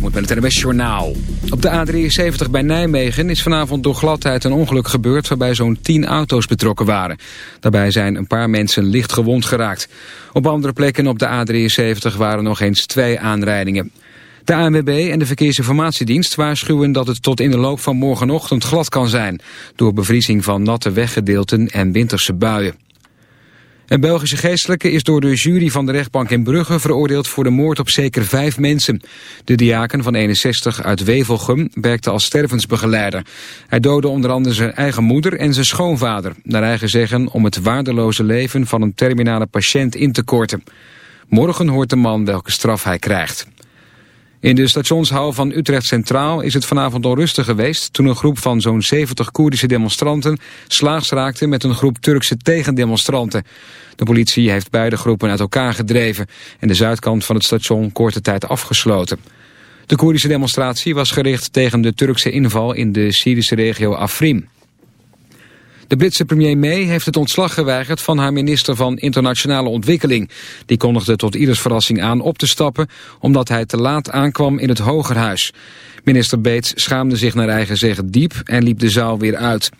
moet met het NWS Journaal. Op de A73 bij Nijmegen is vanavond door gladheid een ongeluk gebeurd... waarbij zo'n 10 auto's betrokken waren. Daarbij zijn een paar mensen licht gewond geraakt. Op andere plekken op de A73 waren nog eens twee aanrijdingen. De ANWB en de Verkeersinformatiedienst waarschuwen dat het tot in de loop van morgenochtend glad kan zijn... door bevriezing van natte weggedeelten en winterse buien. Een Belgische geestelijke is door de jury van de rechtbank in Brugge veroordeeld voor de moord op zeker vijf mensen. De diaken van 61 uit Wevelgem werkte als stervensbegeleider. Hij doodde onder andere zijn eigen moeder en zijn schoonvader, naar eigen zeggen om het waardeloze leven van een terminale patiënt in te korten. Morgen hoort de man welke straf hij krijgt. In de stationshal van Utrecht Centraal is het vanavond onrustig geweest... toen een groep van zo'n 70 Koerdische demonstranten slaags raakte met een groep Turkse tegendemonstranten. De politie heeft beide groepen uit elkaar gedreven... en de zuidkant van het station korte tijd afgesloten. De Koerdische demonstratie was gericht tegen de Turkse inval in de Syrische regio Afrin. De Britse premier May heeft het ontslag geweigerd van haar minister van Internationale Ontwikkeling. Die kondigde tot ieders verrassing aan op te stappen omdat hij te laat aankwam in het Hogerhuis. Minister Bates schaamde zich naar eigen zeggen diep en liep de zaal weer uit.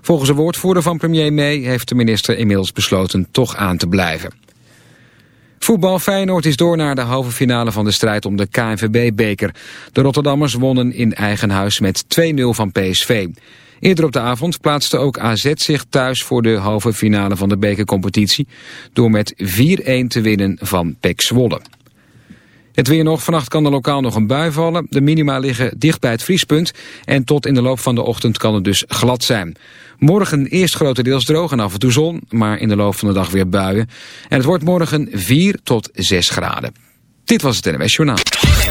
Volgens een woordvoerder van premier May heeft de minister inmiddels besloten toch aan te blijven. Voetbal Feyenoord is door naar de halve finale van de strijd om de KNVB-beker. De Rotterdammers wonnen in eigen huis met 2-0 van PSV. Eerder op de avond plaatste ook AZ zich thuis voor de halve finale van de bekercompetitie... door met 4-1 te winnen van PEC Zwolle. Het weer nog. Vannacht kan er lokaal nog een bui vallen. De minima liggen dicht bij het vriespunt. En tot in de loop van de ochtend kan het dus glad zijn. Morgen eerst grotendeels droog en af en toe zon. Maar in de loop van de dag weer buien. En het wordt morgen 4 tot 6 graden. Dit was het NWS Journaal.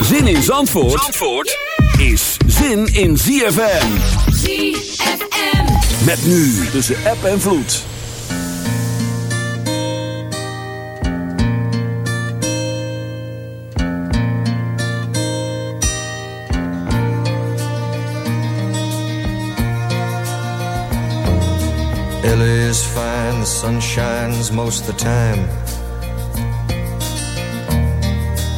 Zin in Zandvoort, Zandvoort is zin in ZFM. ZFM. Met nu tussen app en vloed. LA is fine, the sun shines most of the time.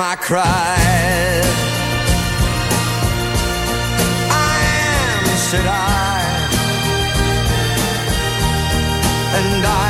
my cries. I am, said I, and I.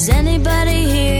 Is anybody here?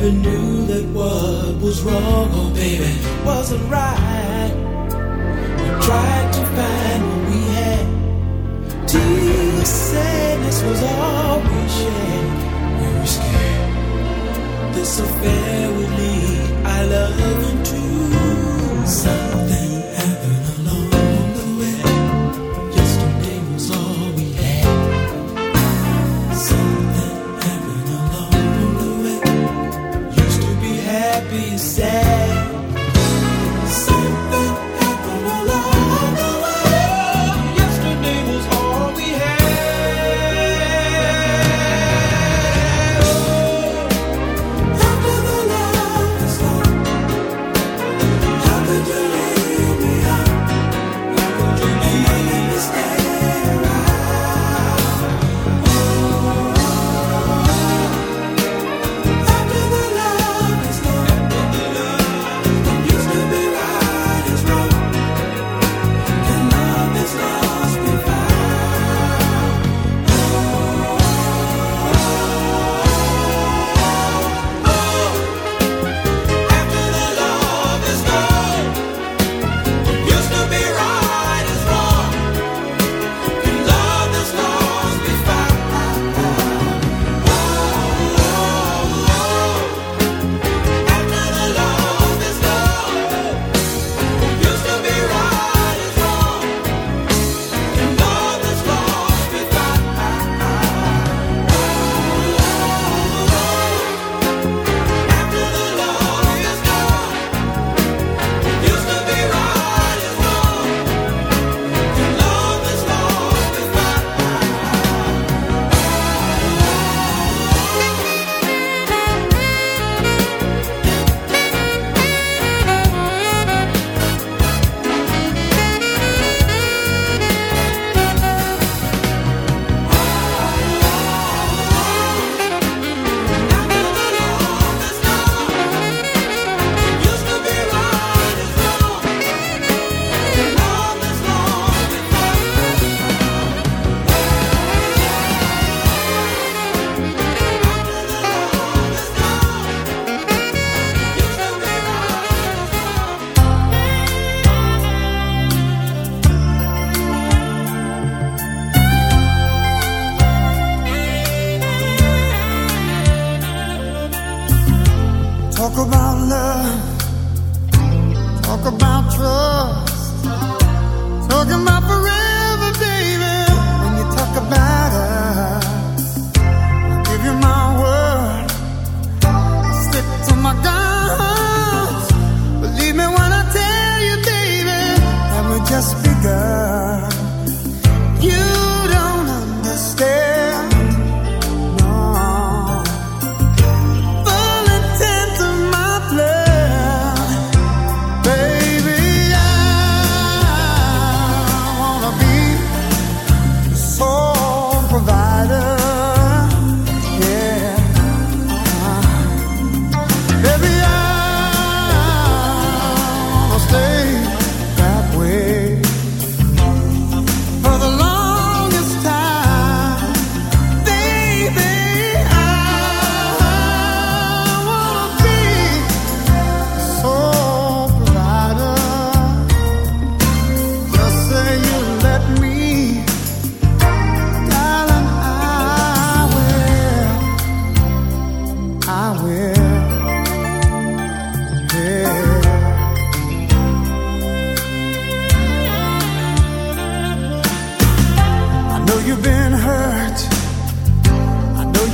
never knew that what was wrong, oh baby, wasn't right. We tried to find what we had. Dear sadness was all we shared. We were scared. This affair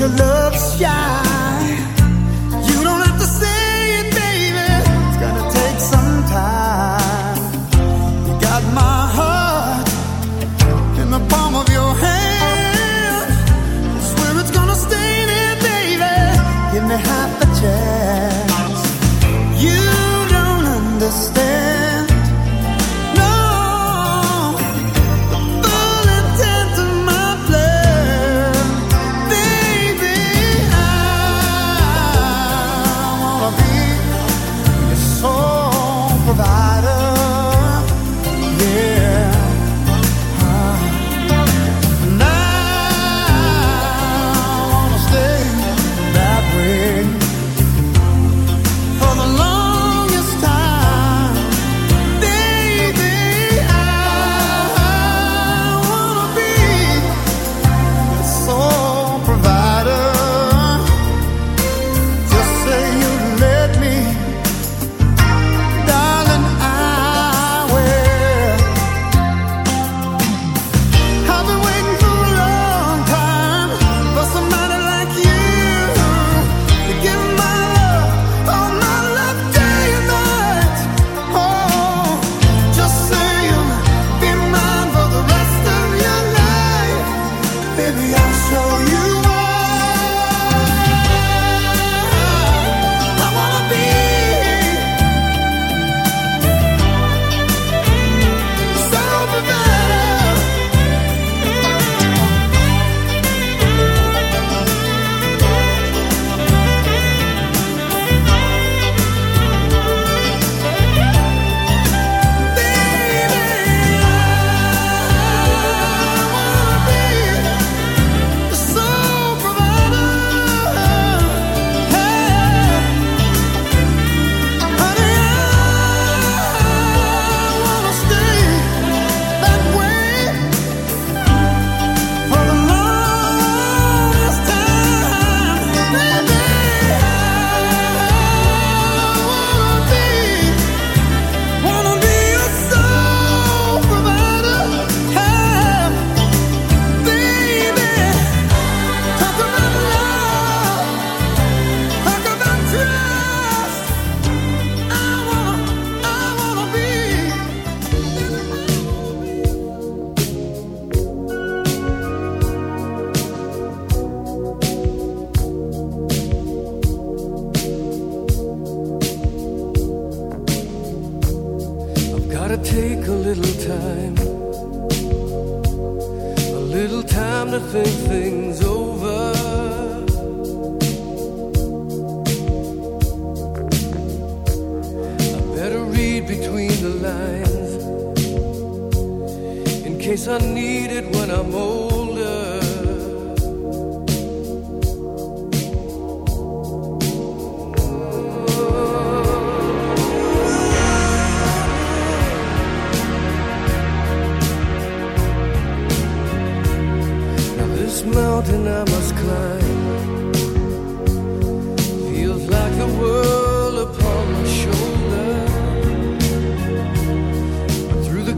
your love shine.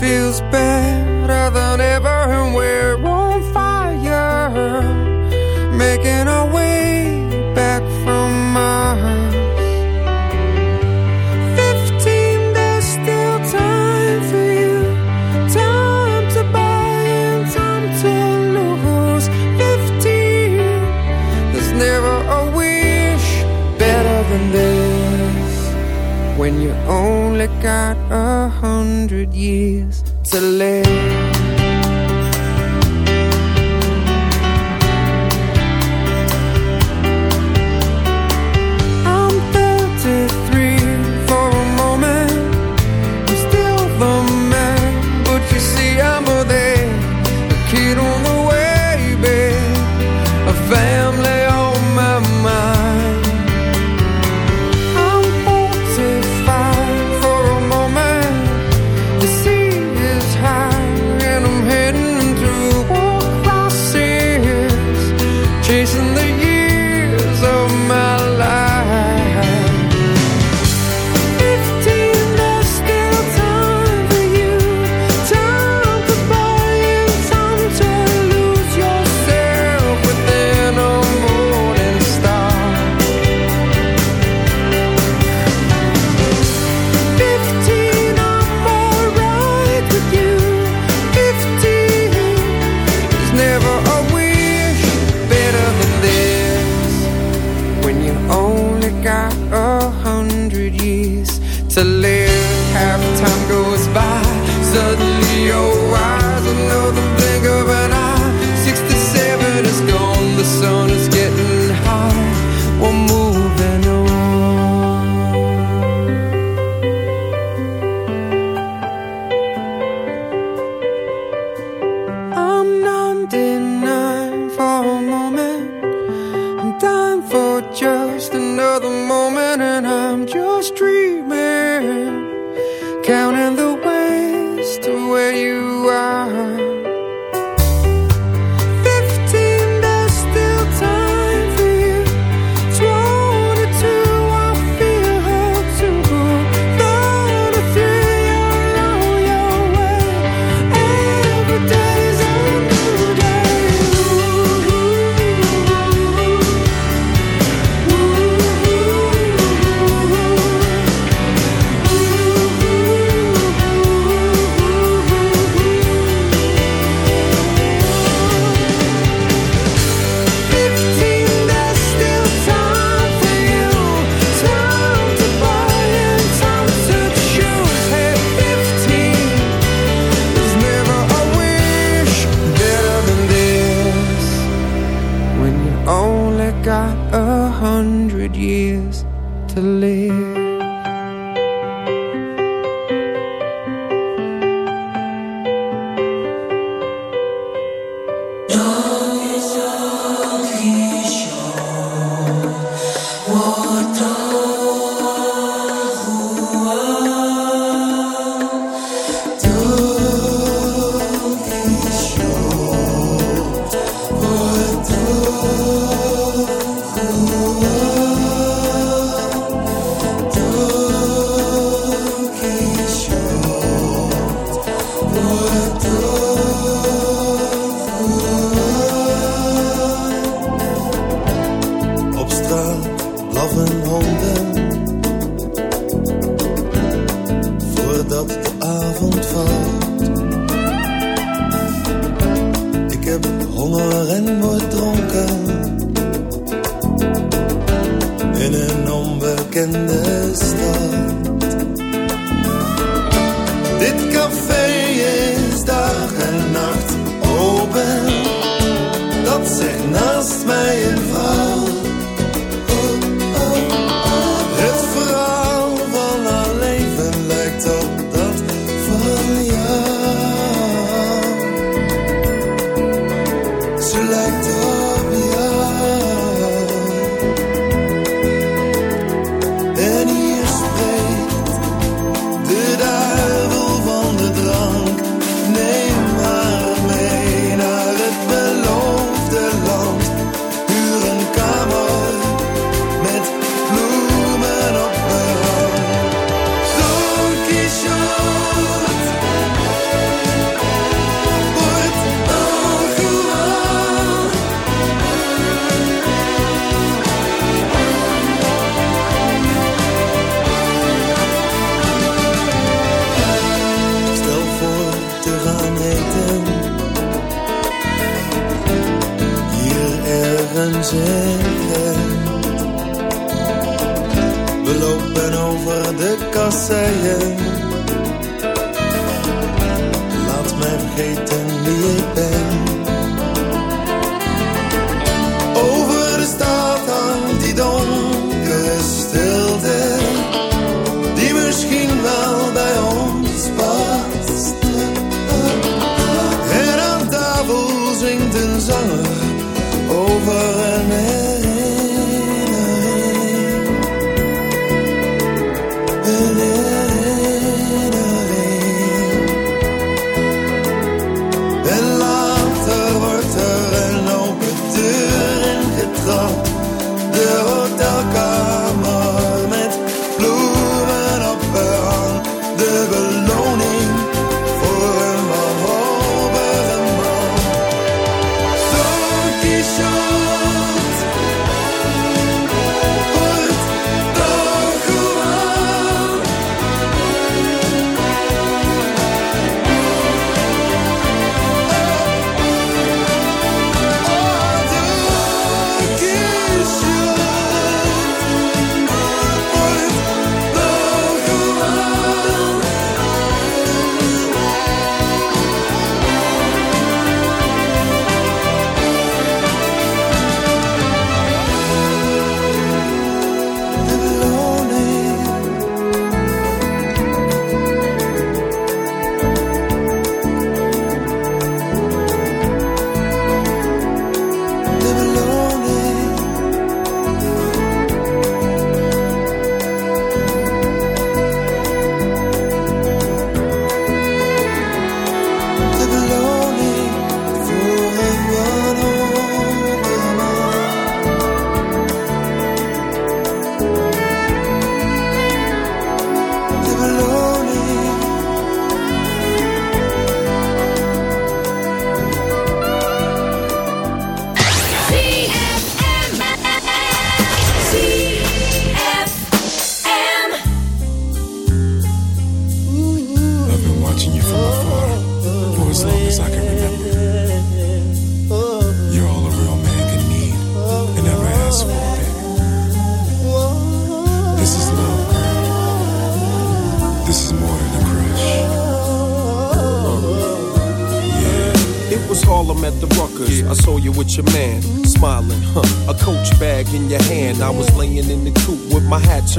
feels better than ever and we're on fire Making our way back from Mars. Fifteen, there's still time for you. Time to buy time to lose. Fifteen, there's never a wish better than this. When you only got a years to live.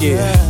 Yeah.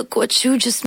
Look what you just